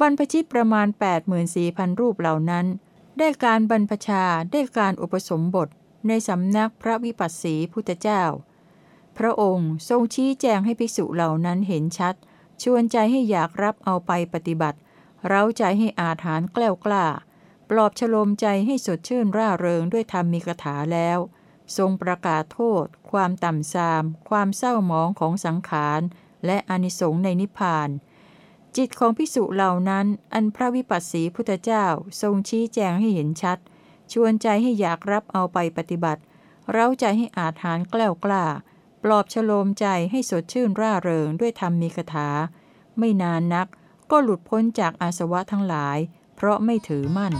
บรรพชิตประมาณ 84,000 รูปเหล่านั้น ได้การบรรพชาได้การอุปสมบทในสำนักพระวิปัสสีพุทธเจ้า พระองค์ทรงชี้แจงให้ภิกษุเหล่านั้นเห็นชัด ชวนใจให้อยากรับเอาไปปฏิบัติ เร้าใจให้อาถานแกล้วกล้า ปลอบฉลมใจให้สดชื่นร่าเริงด้วยธรรมมีกถาแล้ว ทรงประกาศโทษ ความต่ำทราม ความเศร้าหมองของสังขาร และอนิสงส์ในนิพพาน จิตของภิกษุเหล่านั้น อันพระวิปัสสีพุทธเจ้าทรงชี้แจงให้เห็นชัด ชวนใจให้อยากรับเอาไปปฏิบัติ เร้าใจให้อาถานแกล้วกล้า ปลอบฉลมใจให้สดชื่นร่าเริงด้วยธรรมมีคาถาไม่นานนัก ก็หลุดพ้นจากอาสวะทั้งหลาย เพราะไม่ถือมั่น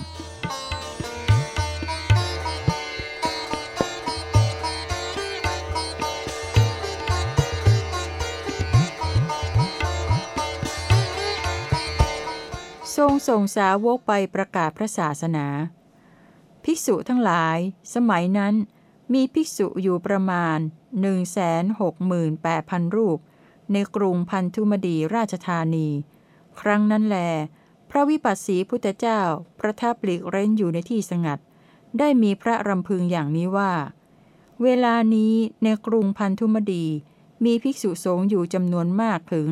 ทรงส่งสาวกไปประกาศพระศาสนา ภิกษุทั้งหลาย สมัยนั้น มีภิกษุอยู่ประมาณ 168,000 รูป ในกรุงพันธุมดีราชธานี ครั้งนั้นแล พระวิปัสสีพุทธเจ้า ประทับหลีกเร้นอยู่ในที่สงัด ได้มีพระรำพึงอย่างนี้ว่า เวลานี้ในกรุงพันธุมดี มีภิกษุสงฆ์อยู่จำนวนมากถึง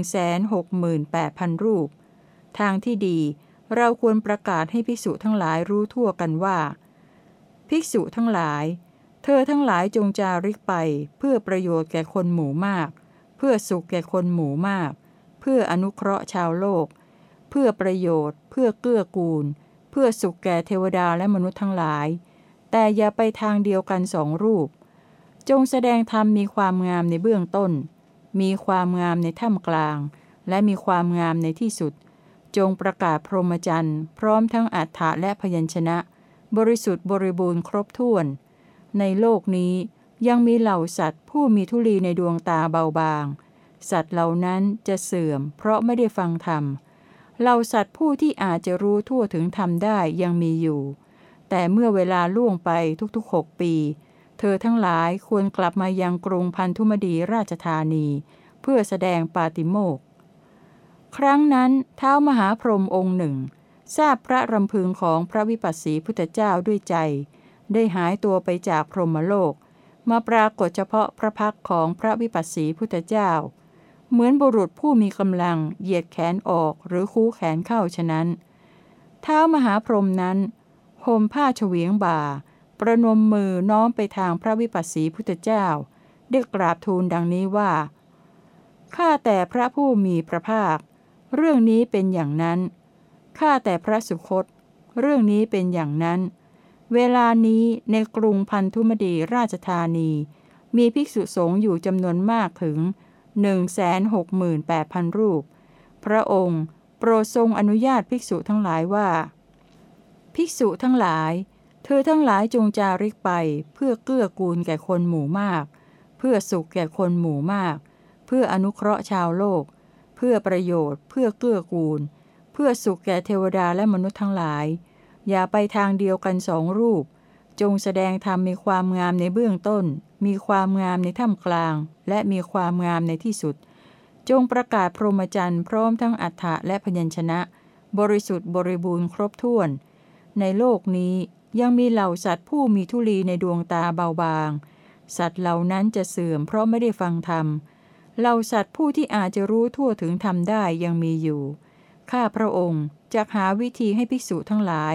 168,000 รูป ทางที่ดีเราควรประกาศให้ภิกษุทั้งหลายรู้ทั่วกันว่า ภิกษุทั้งหลาย เธอทั้งหลายจงจาริกไป เพื่อประโยชน์แก่คนหมู่มาก เพื่อสุขแก่คนหมู่มาก เพื่ออนุเคราะห์ชาวโลก เพื่อประโยชน์ เพื่อเกื้อกูล เพื่อสุขแก่เทวดาและมนุษย์ทั้งหลาย แต่อย่าไปทางเดียวกันสองรูป จงแสดงธรรมมีความงามในเบื้องต้น มีความงามในท่ามกลาง และมีความงามในที่สุด จงประกาศพรหมจรรย์ พร้อมทั้งอัฏฐะและพยัญชนะ บริสุทธิ์บริบูรณ์ครบถ้วน ในโลกนี้ยังมีเหล่าสัตว์ผู้มีทุลีในดวงตาเบาบาง สัตว์เหล่านั้นจะเสื่อม เพราะไม่ได้ฟังธรรมเหล่าสัตว์ผู้ที่อาจจะรู้ทั่วถึงธรรมได้ยังมีอยู่ แต่เมื่อเวลาล่วงไปทุกๆหกปี เธอทั้งหลายควรกลับมายังกรุงพันธุมดีราชธานี เพื่อแสดงปาติโมกครั้งนั้นเท้ามหาพรหมองค์หนึ่ง ทราบพระรำพึงของพระวิปัสสีพุทธเจ้าด้วยใจ ได้หายตัวไปจากพรหมโลก มาปรากฏเฉพาะพระพักของพระวิปัสสีพุทธเจ้า เหมือนบุรุษผู้มีกำลัง เหยียดแขนออกหรือคู่แขนเข้าฉะนั้น เท้ามหาพรหมนั้นห่มผ้าเฉวียงบ่า ประนมมือน้อมไปทางพระวิปัสสีพุทธเจ้าได้กราบทูลดังนี้ว่า ข้าแต่พระผู้มีพระภาค เรื่องนี้เป็นอย่างนั้น ข้าแต่พระสุคต เรื่องนี้เป็นอย่างนั้น เวลานี้ในกรุงพันธุมดีราชธานี มีภิกษุสงฆ์อยู่จำนวนมากถึง 168,000 รูป พระองค์ โปรดทรงอนุญาตภิกษุทั้งหลายว่า ภิกษุทั้งหลาย เธอทั้งหลายจงจาริกไปเพื่อเกื้อกูลแก่คนหมู่มาก เพื่อสุขแก่คนหมู่มาก เพื่ออนุเคราะห์ชาวโลก เพื่อประโยชน์ เพื่อเกื้อกูล เพื่อสุขแก่เทวดาและมนุษย์ทั้งหลาย อย่าไปทางเดียวกันสองรูป จงแสดงธรรมมีความงามในเบื้องต้น มีความงามในท่ามกลาง และมีความงามในที่สุด จงประกาศพรหมจรรย์พร้อมทั้งอัฏฐะและพยัญชนะ บริสุทธิ์บริบูรณ์ครบถ้วน ในโลกนี้ยังมีเหล่าสัตว์ผู้มีทุลีในดวงตาเบาบาง สัตว์เหล่านั้นจะเสื่อมเพราะไม่ได้ฟังธรรม เหล่าสัตว์ผู้ที่อาจจะรู้ทั่วถึงทำได้ยังมีอยู่ ข้าพระองค์จะหาวิธีให้ภิกษุทั้งหลาย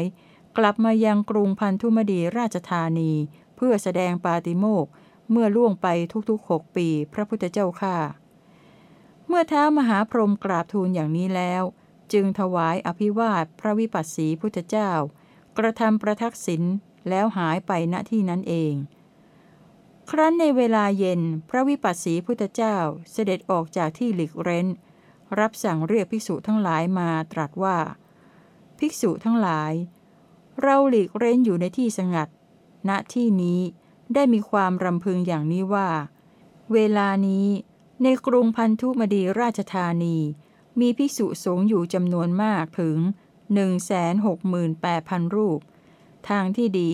กลับมายังกรุงพันธุมดีราชธานี เพื่อแสดงปาติโมกเมื่อล่วงไปทุกๆหกปีพระพุทธเจ้าข้าเมื่อเท้ามหาพรหมกราบทูลอย่างนี้แล้ว จึงถวายอภิวาทพระวิปัสสีพุทธเจ้า กระทำประทักษิณแล้วหายไปณที่นั้นเอง ครั้นในเวลาเย็นพระวิปัสสีพุทธเจ้าเสด็จออกจากที่หลีกเร้น รับสั่งเรียกภิกษุทั้งหลายมาตรัสว่า ภิกษุทั้งหลาย เราหลีกเร้นอยู่ในที่สงัด ณที่นี้ได้มีความรำพึงอย่างนี้ว่า เวลานี้ ในกรุงพันธุมดีราชธานี มีภิกษุสงฆ์อยู่จำนวนมากถึง 168,000 รูป ทางที่ดี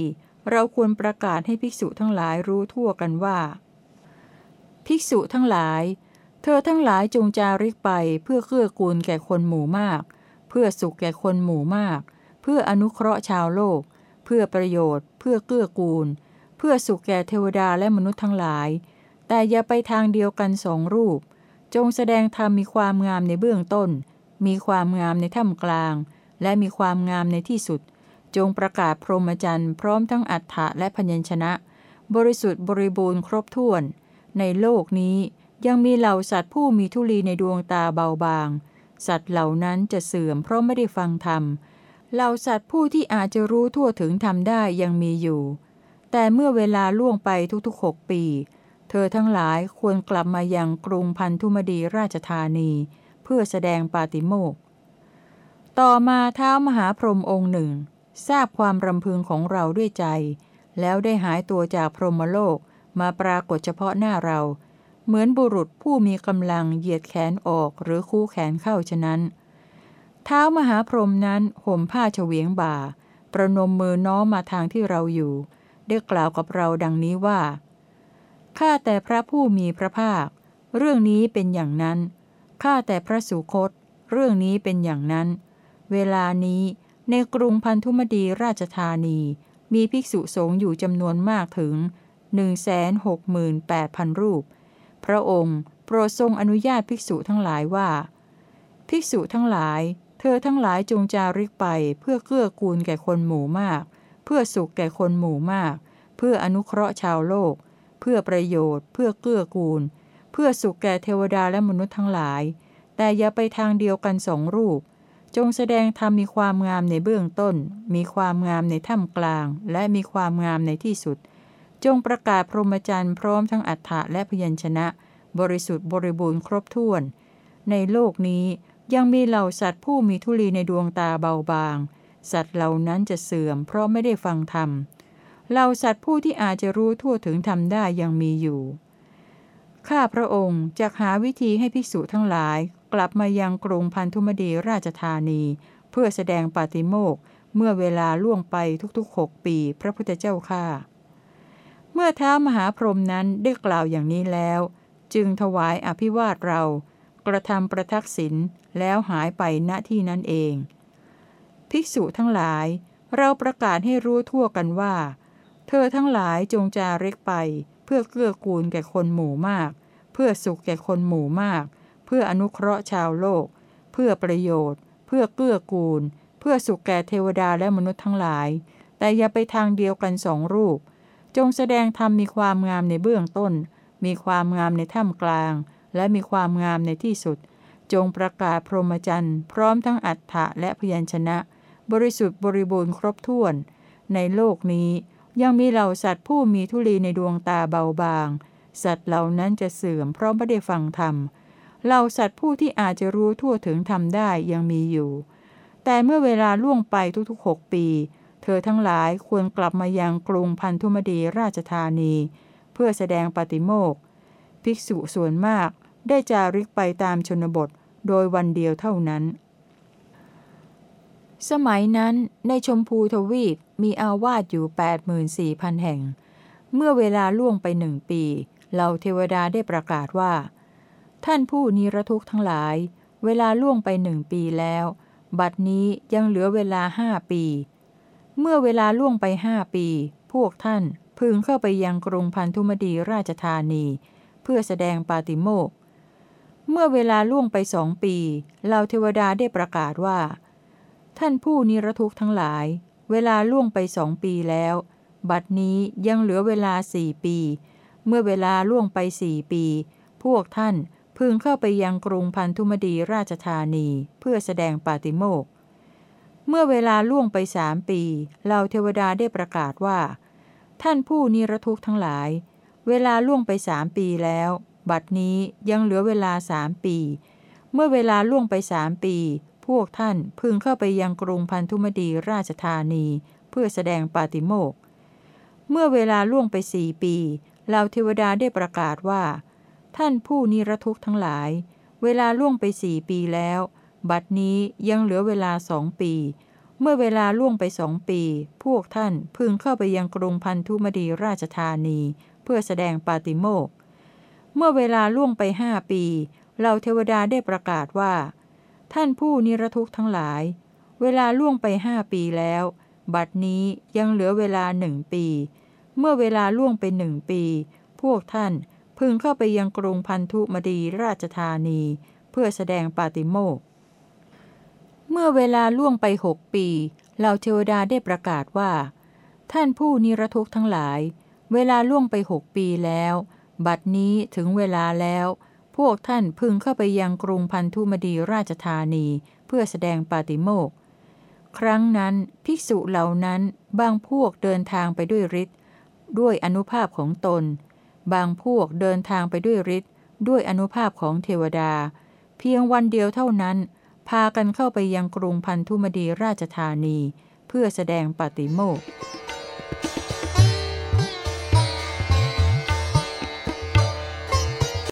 เราควรประกาศให้ภิกษุทั้งหลายรู้ทั่วกันว่า ภิกษุทั้งหลาย เธอทั้งหลายจงจาริกไปเพื่อเกื้อกูลแก่คนหมู่มาก เพื่อสุขแก่คนหมู่มาก เพื่ออนุเคราะห์ชาวโลก เพื่อประโยชน์ เพื่อเกื้อกูล เพื่อสุขแก่เทวดาและมนุษย์ทั้งหลาย แต่อย่าไปทางเดียวกันสองรูป จงแสดงธรรมมีความงามในเบื้องต้น มีความงามในท่ามกลาง และมีความงามในที่สุด จงประกาศพรหมจรรย์พร้อมทั้งอัฏฐะและพยัญชนะ บริสุทธิ์บริบูรณ์ครบถ้วน ในโลกนี้ยังมีเหล่าสัตว์ผู้มีทุลีในดวงตาเบาบาง สัตว์เหล่านั้นจะเสื่อมเพราะไม่ได้ฟังธรรม เหล่าสัตว์ผู้ที่อาจจะรู้ทั่วถึงธรรมได้ยังมีอยู่ แต่เมื่อเวลาล่วงไปทุกๆหกปี เธอทั้งหลายควรกลับมายังกรุงพันธุมดีราชธานี เพื่อแสดงปาติโมกข์ต่อมาเท้ามหาพรหมองค์หนึ่ง ทราบความรำพึงของเราด้วยใจ แล้วได้หายตัวจากพรหมโลกมาปรากฏเฉพาะหน้าเรา เหมือนบุรุษผู้มีกำลังเหยียดแขนออกหรือคู่แขนเข้าฉะนั้น เท้ามหาพรหมนั้นห่มผ้าเฉวียงบ่า ประนมมือน้อมมาทางที่เราอยู่ ได้กล่าวกับเราดังนี้ว่า ข้าแต่พระผู้มีพระภาค เรื่องนี้เป็นอย่างนั้น ข้าแต่พระสุคต เรื่องนี้เป็นอย่างนั้น เวลานี้ในกรุงพันธุมดีราชธานี มีภิกษุสงฆ์อยู่จำนวนมากถึง 168,000 รูป พระองค์โปรดทรงอนุญาตภิกษุทั้งหลายว่า ภิกษุทั้งหลาย ธอทั้งหลายจงจาริกไปเพื่อเกื้อกูลแก่คนหมู่มาก เพื่อสุขแก่คนหมู่มาก เพื่ออนุเคราะห์ชาวโลก เพื่อประโยชน์ เพื่อเกื้อกูล เพื่อสุขแก่เทวดาและมนุษย์ทั้งหลาย แต่อย่าไปทางเดียวกันสองรูป จงแสดงธรรมมีความงามในเบื้องต้น มีความงามในท่ามกลาง และมีความงามในที่สุด จงประกาศพรหมจรรย์พร้อมทั้งอัฏฐะและพยัญชนะ บริสุทธิ์บริบูรณ์ครบถ้วน ในโลกนี้ ยังมีเหล่าสัตว์ผู้มีทุลีในดวงตาเบาบาง สัตว์เหล่านั้นจะเสื่อม เพราะไม่ได้ฟังธรรมเหล่าสัตว์ผู้ที่อาจจะรู้ทั่วถึงธรรมได้ยังมีอยู่ ข้าพระองค์จะหาวิธีให้ภิกษุทั้งหลาย กลับมายังกรุงพันธุมดีราชธานี เพื่อแสดงปาติโมกเมื่อเวลาล่วงไปทุกๆหกปี พระพุทธเจ้าข้าเมื่อท้ามหาพรหมนั้นได้กล่าวอย่างนี้แล้ว จึงถวายอภิวาทเรา กระทำประทักษิณแล้วหายไปณที่นั้นเอง ภิกษุทั้งหลาย เราประกาศให้รู้ทั่วกันว่า เธอทั้งหลายจงจาริกไป เพื่อเกื้อกูลแก่คนหมู่มาก เพื่อสุขแก่คนหมู่มาก เพื่ออนุเคราะห์ชาวโลก เพื่อประโยชน์ เพื่อเกื้อกูล เพื่อสุขแก่เทวดาและมนุษย์ทั้งหลาย แต่อย่าไปทางเดียวกันสองรูป จงแสดงธรรมมีความงามในเบื้องต้น มีความงามในท่ามกลาง และมีความงามในที่สุด จงประกาศพรหมจรรย์ พร้อมทั้งอัฏฐะและพยัญชนะ บริสุทธิ์บริบูรณ์ครบถ้วน ในโลกนี้ยังมีเหล่าสัตว์ผู้มีทุลีในดวงตาเบาบาง สัตว์เหล่านั้นจะเสื่อมเพราะไม่ได้ฟังธรรมเหล่าสัตว์ผู้ที่อาจจะรู้ทั่วถึงธรรมได้ยังมีอยู่ แต่เมื่อเวลาล่วงไปทุกๆหกปี เธอทั้งหลายควรกลับมายังกรุงพันธุมดีราชธานี เพื่อแสดงปฏิโมกข์ภิกษุส่วนมาก ได้จาริกไปตามชนบทโดยวันเดียวเท่านั้น สมัยนั้นในชมพูทวีปมีอาวาสอยู่ 84,000 แห่ง เมื่อเวลาล่วงไปหนึ่งปีเหล่าเทวดาได้ประกาศว่า ท่านผู้นิรทุกข์ทั้งหลาย เวลาล่วงไปหนึ่งปีแล้ว บัดนี้ยังเหลือเวลาห้าปี เมื่อเวลาล่วงไปห้าปี พวกท่านพึงเข้าไปยังกรุงพันธุมดีราชธานี เพื่อแสดงปาติโมก เมื่อเวลาล่วงไปสองปีเหล่าเทวดาได้ประกาศว่า ท่านผู้นิรทุกข์ทั้งหลาย เวลาล่วงไปสองปีแล้ว บัดนี้ยังเหลือเวลาสี่ปี เมื่อเวลาล่วงไปสี่ปี พวกท่านพึงเข้าไปยังกรุงพันธุมดีราชธานีเพื่อแสดงปาติโมกเมื่อเวลาล่วงไปสามปีเหล่าเทวดาได้ประกาศว่า ท่านผู้นิรทุกข์ทั้งหลาย เวลาล่วงไปสามปีแล้ว บัดนี้ยังเหลือเวลาสามปี เมื่อเวลาล่วงไปสามปี พวกท่านพึงเข้าไปยังกรุงพันธุมดีราชธานี เพื่อแสดงปาติโมกเมื่อเวลาล่วงไปสี่ปีเหล่าเทวดาได้ประกาศว่า ท่านผู้นิรทุกข์ทั้งหลาย เวลาล่วงไปสี่ปีแล้ว บัดนี้ยังเหลือเวลาสองปี เมื่อเวลาล่วงไปสองปี พวกท่านพึงเข้าไปยังกรุงพันธุมดีราชธานี เพื่อแสดงปาติโมกข์ เมื่อเวลาล่วงไปห้าปีเหล่าเทวดาได้ประกาศว่า ท่านผู้นิรทุกข์ทั้งหลาย เวลาล่วงไปห้าปีแล้ว บัดนี้ยังเหลือเวลาหนึ่งปี เมื่อเวลาล่วงไปหนึ่งปี พวกท่านพึงเข้าไปยังกรุงพันธุมดีราชธานี เพื่อแสดงปาติโมกข์เมื่อเวลาล่วงไปหกปีเหล่าเทวดาได้ประกาศว่า ท่านผู้นิรทุกข์ทั้งหลาย เวลาล่วงไปหกปีแล้ว บัดนี้ถึงเวลาแล้ว พวกท่านพึงเข้าไปยังกรุงพันธุมดีราชธานีเพื่อแสดงปาติโมกครั้งนั้นภิกษุเหล่านั้นบางพวกเดินทางไปด้วยฤทธิ์ด้วยอนุภาพของตน บางพวกเดินทางไปด้วยฤทธิ์ด้วยอนุภาพของเทวดา เพียงวันเดียวเท่านั้น พากันเข้าไปยังกรุงพันธุมดีราชธานี เพื่อแสดงปาติโมกข์